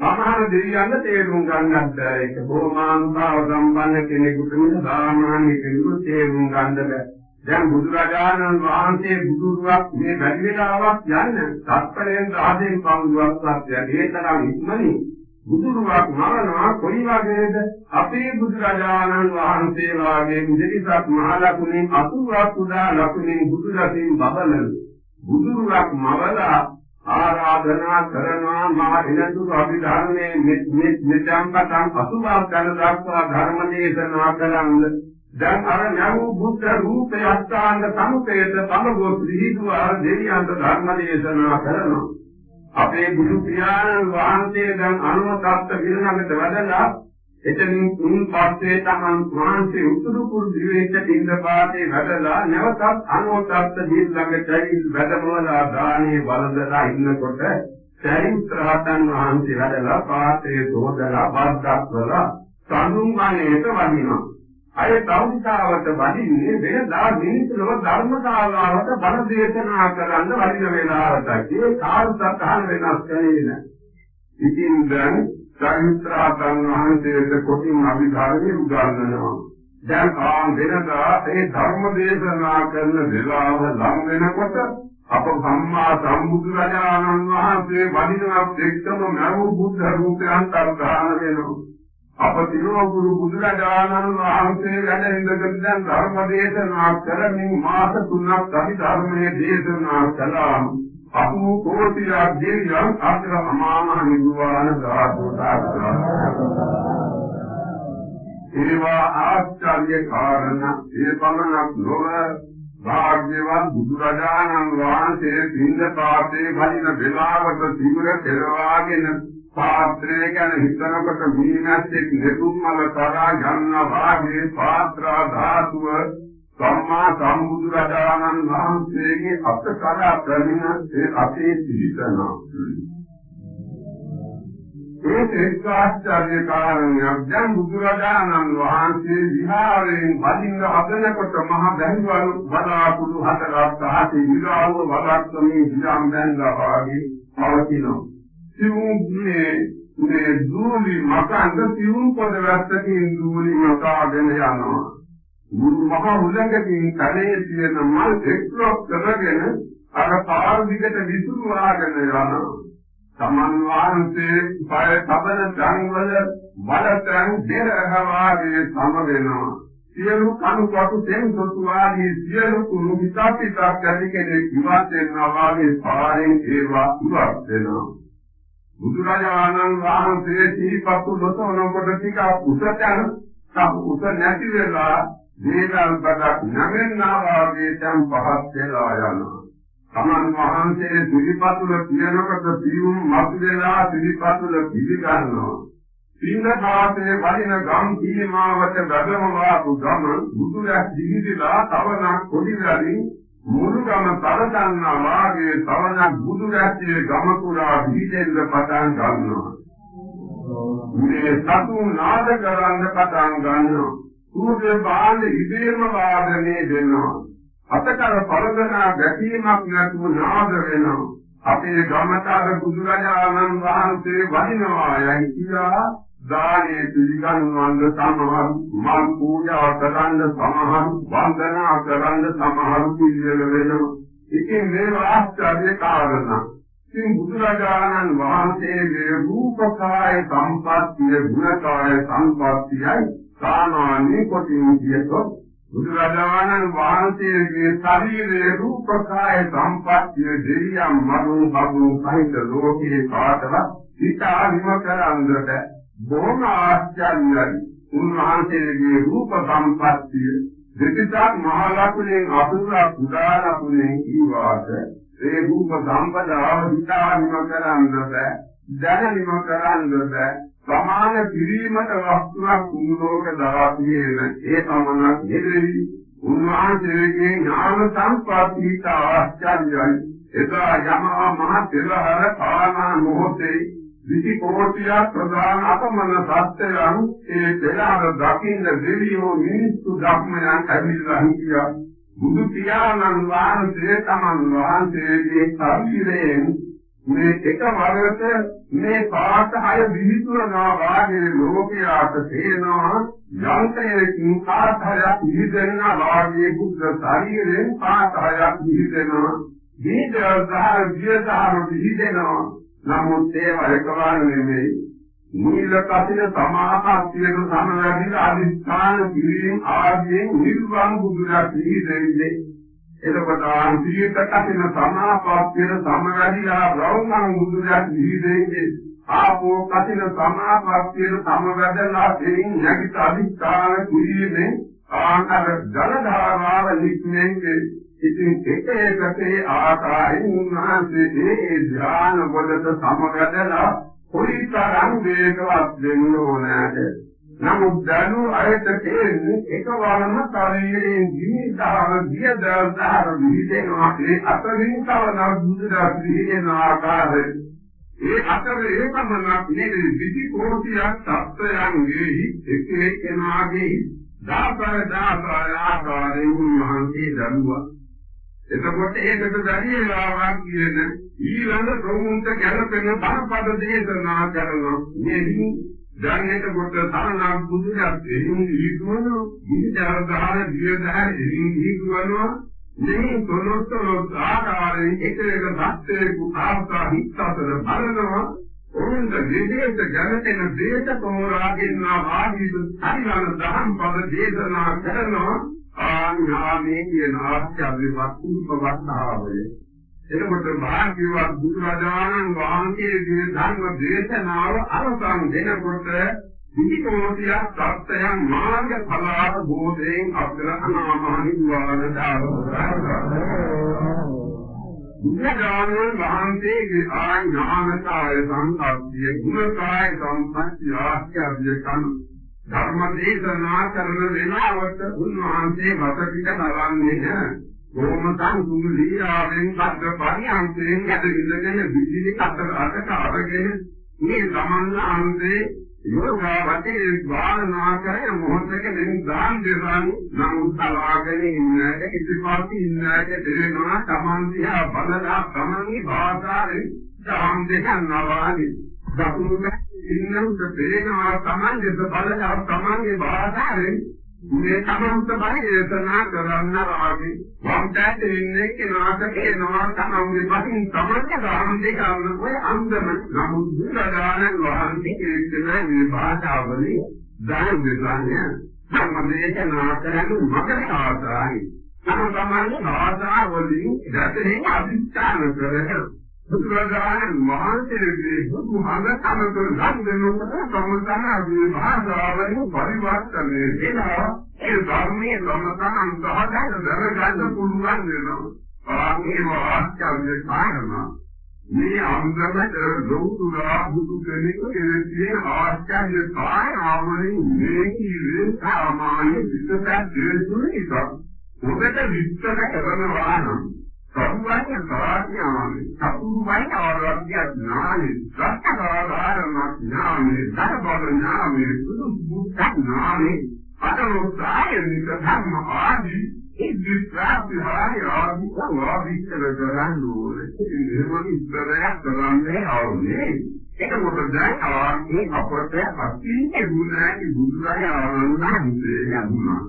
සමහර දෙවියන්ට තේරුම් ගන්නත් බැහැ. ඒක බොහොමානුභාව සම්පන්න කෙනෙකුට සාමාන්‍ය කෙනෙකුට තේරුම් ගන්න බැහැ. දැන් බුදුරජාණන් වහන්සේ බුදුරුවක් මේ වැඩි වෙලාවක් යන්න සත්පලයෙන් රහතෙන් පවුලුවක් ඒ තරම් ඉක්මනින් බුදුරුවක් මරනවා කොයි වගේද? අපේ බුදුරජාණන් වහන්සේ වාගේ මුදිරිසත් මහ ලකුණින් අතුරක් උදා ලකුණින් බුදුරසින් බබලන බුදුරුවක් මවලා ආරාධනා කරනවා මා එනතුරු අභිධර්මයේ මෙත් මෙතම්පතම් අසුභා කරන දක්වා ධර්ම දේශනා කරන්නේ දැන් අර නවු බුද්ධ රූපය අස්ථාංග සමුපේත තමගෝ පිළිහිදුවා දෙවියන්ට ධර්ම දේශනා කරනවා අපේ බුදු පියාණන් වහන්සේ දැන් අනුමතත්ත විරණකට වැඩලා එතනින් උන් පස්සේ තමන් වහන්සේ උතුරු කුරු දිවෙච්ච තින්දපාතේ වැඩලා නැවතත් අනෝතත්ත දීල් ළඟට ඇවිත් වැඩමවලා දානේ වළඳලා ඉන්නකොට සරිත්‍රාතන් වහන්සේ වැඩලා පාතේ සෝදලා බද්දක්වලා සඳුන්ගණේට වදිනවා. අය තවුසාවට වදින්නේ වෙනදා මිනිස්සුව ධර්මශාලාවට බණ දේශනා කරන්න වදින වෙලාවට ඒ කාල සටහන වෙනස් කරන්නේ නැහැ. ඉතින් දැන් සරිත්‍රාතන් වහන්සේට කොටින් අභිධර්මයේ උගන්වනවා. දැන් ආන් වෙනදා ඒ ධර්ම දේශනා කරන වෙලාව ලං වෙනකොට අප සම්මා සම්බුදුරජාණන් වහන්සේ වදිනවත් එක්කම නරු බුද්ධ රූපයන් තරදාන වෙනවා. අප තිරුවගුරු බුදුරජාණන් වහන්සේ වැඩ ඉඳගෙන දැන් ධර්ම දේශනා කරමින් මාස 3ක් අභිධර්මයේ දේශනා කළා. අපු කෝටියක් දෙවියන් අතර අමාමහ නිර්වාණ ධාතු ඒවා ආශ්චර්ය කාරණා ඒ පමණක් නොව භාග්‍යවත් බුදුරජාණන් වහන්සේ සින්ද පාතේ වදින වෙලාවට සිවුර පෙරවාගෙන පාත්‍රය ගැන හිතනකොට මීනස්සෙක් නෙතුම්මල තරා යන්න වාගේ පාත්‍රා ධාතුව සම්මා සම්බුදුරජාණන් වහන්සේගේ අත්කර ප්‍රමිනසේ අපේ පිළිතනවා. ඒ එක්කාශ්චර්ය කාරණයක් දැන් බුදුරජාණන් වහන්සේ විහාරයෙන් වදින්න හදනකොට මහ බැංගවල බලාකුළු හතරක් පහේ විලාව වලක්කමේ විලම් බැංගා වාගේ පවතිනවා. සිවුම්නේ මේ දූලි මකන්ද සිවුම් පොද වැස්සකින් දූලි මකාගෙන යනවා. මුළු මහ උලඟකින් කලේ තියෙන මල් එක්ලොක් කරගෙන අර පාර දිගට විසුරුවාගෙන යනවා. සමන් වහන්සේ පය තබන තන්වල බලතන් දෙරහවාගේ සම වෙනවා. සියලු කණු කොටු තෙන් සොතු වාගේ සියලු කුණු විසපිතක් ඇති කෙනෙක් ඉවත් වෙනවා වාගේ පාරෙන් ඒවා ඉවත් වෙනවා. බුදුරජාණන් වහන්සේ සිහිපත්තු නොතනකොට ටිකක් උසට යන උස නැති වෙලා දේවල් බඩක් නැගෙන්නා වාගේ තම් පහත් වෙලා යනවා. තමන් වහන්සේ පිළිපතුල කියනකොට පියුම් මතු වෙලා පිළිපතුල පිළිගන්නවා. පින්නපාතේ වදින ගම් සීමාවට ගදම වාපු ගම බුදුරජ දිවිදලා තවනක් කොඩි වලින් මුළු ගම තරතන්නා වාගේ තවනක් බුදුරජගේ ගම පුරා පිහිටෙන්න පටන් ගන්නවා. මේ සතුන් නාද කරන්න පටන් ගන්නවා. සූර්ය බාල ඉබේම වාදනය දෙනවා. අතකර පරදනා ගැටීමක් නැතුව නාද වෙනවා. අපේ ගමතර බුදුරජාණන් වහන්සේ වදිනවා යයි කියලා දානේ පිළිගන්වන්න සමහර මල් පූජා කරන්න සමහර වන්දනා කරන්න සමහර පිළිවෙල වෙනවා. ඉතින් මේ ආශ්චර්ය කාරණා ඉතින් බුදුරජාණන් වහන්සේගේ රූපකාය සම්පත්තිය ගුණකාය සම්පත්තියයි සාමාන්‍ය කොටින් කියතොත් බුදුරජාණන් වහන්සේගේ ශරීරයේ රූපකාය සම්පත්තිය දෙවියන් මරුන් බබුන් සහිත ලෝකේ කාටවත් හිතා විම කරන්නට බොහොම ආශ්චර්යයි. උන්වහන්සේගේ රූප සම්පත්තිය දෙතිසක් මහ ලකුණෙන් අසුර කුඩා ලකුණෙන් කීවාට ඒ රූප සම්පදාව හිතා විම කරන්නට දැන විම කරන්නට සමාන කිරීමට වස්තුවක් කුණෝක දාපියේන ඒ පමණක් නෙවෙයි. උන්වහන්සේගේ ඥාන සම්ප්‍රාප්තිත ආශ්චර්යයි එදා යමා මහ පෙරහර පානා මොහොතේ විසි කෝටියක් ප්‍රධාන අපමණ සත්‍යයන් ඒ පෙරහර දකින්න දෙවියෝ මිනිස්සු ධර්මයන් ඇවිල්ලා හිටියා. බුදු පියාණන් වහන්සේ තමන් වහන්සේගේ ශරීරයෙන් මේ එක වරකට මේ පාට හය විහිදුවනවා වාගේ ලෝකයාට තේනවා යන්ත්‍රයකින් පාට හයක් විහිදෙනවා වාගේ බුද්ධ ශරීරයෙන් පාට හයක් විහිදෙනවා. දීර්ඝාර විද්‍යාර විහිදෙනවා. නමුත් ඒව එකවර නෙමෙයි මූල කසින සමාපත්තියට සමවැදින අදිස්ථාන කිරීම ආදීන් නිර්වාණ බුදුරජාණන් විහිදෙන්නේ එතකොට ආන්තියට කටින සමාපත්තිය සමවැදිලා බ්‍රහ්මං බුදුරජාණන් විහිදෙන්නේ ආපෝ කටින සමාපත්තිය සමවැදලා දෙයින් නැගිට අධිෂ්ඨාන කුරීමේ ආකාර ජල ධාරාව නික්මෙන්නේ ඉතින් එක එකකේ ආකාරයෙන් උන්වහන්සේ ඒ ධ්‍යාන වලට සමවැදලා කොයිතරම් වේගවත් වෙන්න ඕනද? නමුත් දනු අයත තේරෙන්නේ එකවරම ශරීරයෙන් ජීවිතාව දියදාර විදෙනවා ඒ අතරින් තවන බුදුදා පිළිගෙන ආකාරය. ඒ අතර ඒකමනක් නේද විදි කෝටියක් සත්‍යයන්ගේ එක එක්කෙනාගේ දාපර දාපර ආකාරයෙන් මහන්සිය දරුවා එතකොට ඒකට දරියාවක් කියන ඊළඟ ප්‍රමුඛ ගැළපෙන බරපතල දේශනා කරනවා. මේ දැන් එතකොට තරණක් බුදුරජාණන් එහින් ඊතුන විචාරධාර දියදාර එහින් ඊතුනවා මේ තොරතුරු ආකාරයෙන් එක එක සත්‍යයේ කුතාවතා හිතතර බලනවා. ඔවුන්ට විදේශ ජනතන දේශ තෝරාගෙන ආවීද හරිලන දහම් පද දේශනා කරනවා. ආඥාමේ කියන ආශ්චර්ය වස්තුක වස්තාවය එතකොට භාග්‍යවත් බුදුරජාණන් වහන්සේගේ ධර්ම දේශනාව අවසන් දෙනකොට විකෝටිය සත්‍යයන් මාර්ග ඵලාව බෝධයෙන් අග්‍ර අනාමහි වාන බුදුරජාණන් වහන්සේගේ ආඥානකාය සංකප්පිය ගුණකාය සම්පත්‍ය ආශ්චර්ය කන ධර්ම දේශනා කරන වෙලාවට උන්වහන්සේ මත පිට කරන්නේ කොහොමදන් කුලීයාවෙන් අද්ද පරියන්තයෙන් ඇදගෙන විදිලි කතර අතට අරගෙන මේ සමන්නාන්දේ යෝගා වටේ වාරණා කරන මොහොතක දෙන දාන් දෙවන් නම් සලාගෙන ඉන්නට ඉතිපත් ඉන්නට දෙනවා. තමන් දිහා බලලා තමන්ගේ භාෂාවෙන් දාන් දෙන්නවානි දකුණු ඉන්නුට පේනවා තමන් දෙස බලලා තමන්ගේ භාෂාවෙන් මේ තමන්ට බහිදේශනා කරන්න රාගේ. වම්ටට ඉන්නේ කෙනාට කියනවා තමන්ගේ බහින් තමන්ට ගහම් දෙකම ඔය අන්දම නමුත් බුදුරජාණන් වහන්සේ කියන මේ භාෂාවලින් දැන් විද්වාන්ය සම්මදේශනා කරන මගට ආසායි තම තමන්ගේ භාෂාවලින් දැතේ අධිෂ්ඨාන කරගෙන බුදුරජාණන් වහන්සේගේ බුදුහාම තමතුල නම් දෙනකොට සමුදානයේ භාෂාවෙන් පරිවර්තනය වෙනවා. ඒ ධර්මයේ සමතන දහදන දරගන්න පුළුවන් වෙනවා. ආගේ වාක්‍යයේ කාරණා. මේ අංගමත ලෝතුරා බුදු කෙනෙක් කියන ආශ්චර්ය කාරණාවලින් මේ කිව්වේ සාමාන්‍ය විස්තර දෙතුනික ඔබට විස්තර කරනවා නම් සම්වැය සාඥානේ සතුරුවයි ආරෝග්‍ය ඥානේ සත්‍යාරාරණ ඥානේ ධර්මබල ඥානේ සුදුසුත් ඥානේ අතෝසායනික ධර්ම ආදී. ඉදිරිපත් හාරි ආදී වාදිකල කරන්නේ එහෙම ඉස්සරහ කරන්නේ ආවනේ ඒක මොකද? ආන්නේ අපට අතින් ගුණයි බුදුරජාණන් වහන්සේ යන්නා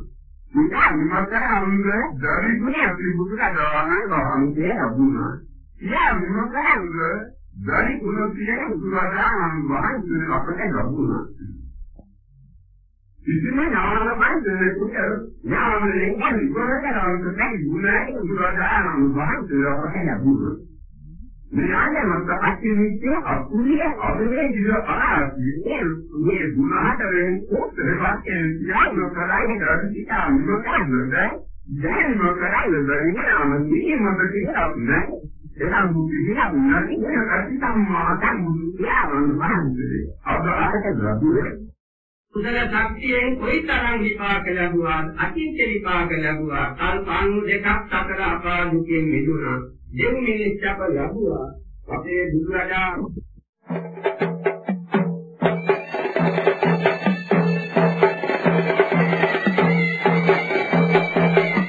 විමකරන්ද දරිගුණේ බුදුරජාණන් වහන්සේ අබුණා. යා විමකරන්ද දරිගුණ කියන බුදුරජාණන් වහන්සේ අපට ලැබුණා. ඉතින් ඥානමයි දෙකුට ඥානයෙන් විවරකරන්ද දරිගුණේ බුදුරජාණන් වහන්සේ අපට ලැබුණා. මෙයාගේ මත අතිවිච්ච අකුලිය අවරේ දිව ආසි මේ ගුණහතරෙන් උත්තරපත් යාම කරයි රතිතා මොකද දැන් මොකද දැන් මේ මත කියන්නේ එනම් බුද්ධියක් නැති රතිතා මාතන් යාම වහන්සේ අද අරක ලැබුවේ. කුසල ශක්තියෙන් කොයිතරම් විපාක ලැබුවාද අචින්ත විපාක ලැබුවා කල්පාණු දෙකක් සතර අපා දුකෙන් මිදුණා. දෙව් මිනිස් සැප ලැබුවා අපේ බුදුරජාණන්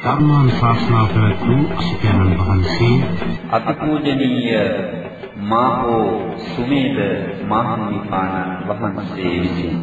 ධර්මානුශාසනා පැවැත්වූ අසිතයන්න් වහන්සේ අතිපූජනීය මාහෝ සුමේද මහා නිපාන වහන්සේ විසිනි